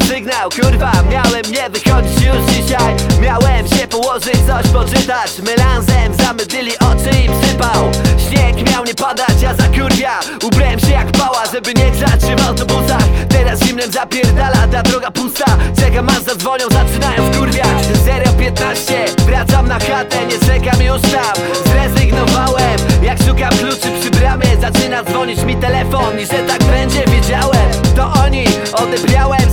miał, kurwa Miałem nie wychodzić już dzisiaj. Miałem się położyć, coś poczytać. Melanzem zamydlili oczy i sypał Śnieg miał nie padać, ja za kurwia Ubrałem się jak pała, żeby nie grzać się w autobusach. Teraz zimnem zapierdala, ta droga pusta. Czekam aż zadzwonią, zaczynają wkurwiać. Serio 15, wracam na chatę, nie czekam już tam. Zrezygnowałem, jak szukam kluczy przy bramie. Zaczyna dzwonić mi telefon i że tak będzie wiedziałem. To oni, odebrałem,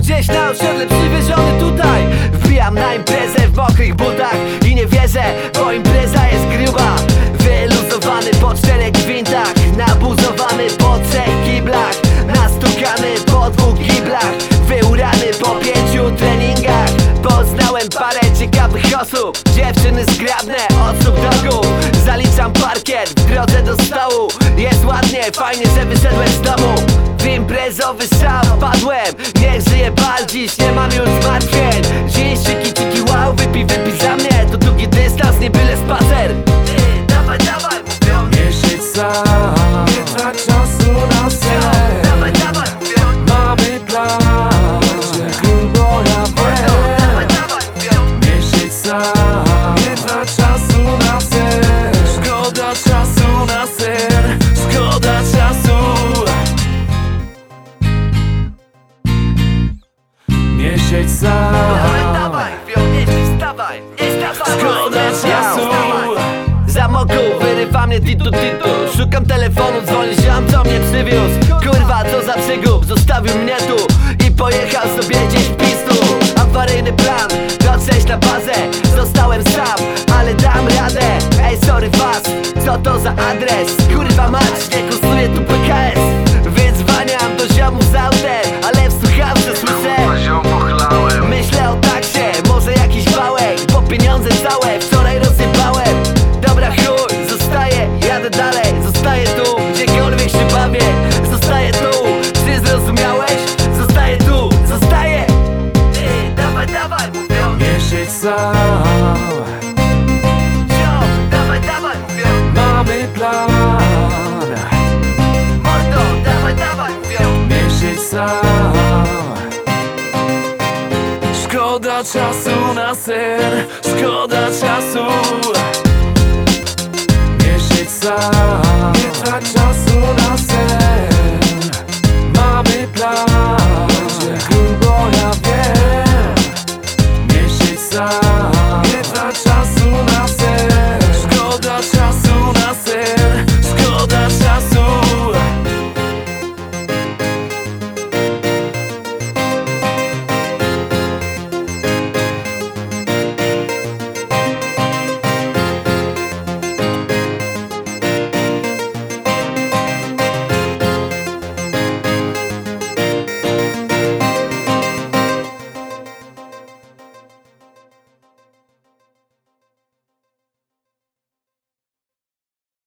Gdzieś na osiedle przywieziony tutaj. Wbijam na imprezę w mokrych butach I nie wierzę, bo impreza jest gruba. Wyluzowany po czterech gwintach Nabuzowany po trzech kiblach. Nastukany po dwóch kiblach Wyurany po pięciu treningach. Poznałem parę ciekawych osób Dziewczyny zgrabne od stóp do gór. Zaliczam parkiet w drodze do stołu. Jest ładnie, fajnie, że wyszedłem z domu. W imprezowy szał padłem Niech żyje bal dziś, nie mam już zmartwień. Dziś ciki ciki wow, wypij wypij za mnie. To długi dystans, nie byle spacer. Ty, Dawaj, dawaj, mówią Nie trać czasu na sen Dawaj, dawaj, mówią Mamy plan, że grubo ja Dawaj, wiem mówią nie trać czasu na sen Szkoda czasu na sen, szkoda czasu Nie siedź sam, Dawaj, dawaj, mówią nie śpi, wstawaj, nie wstawaj. Szkoda czasu Za moku wyrywa mnie titu titu. Szukam telefonu, dzwoni ziom, co mnie przywiózł. Kurwa, co za przygód, zostawił mnie tu I pojechał sobie gdzieś w pistu Awaryjny plan, dotrzeć na bazę. Zostałem sam, ale dam radę. Ej, sorry was, co to za adres? Pieniądze całe wczoraj czasu na sen Szkoda czasu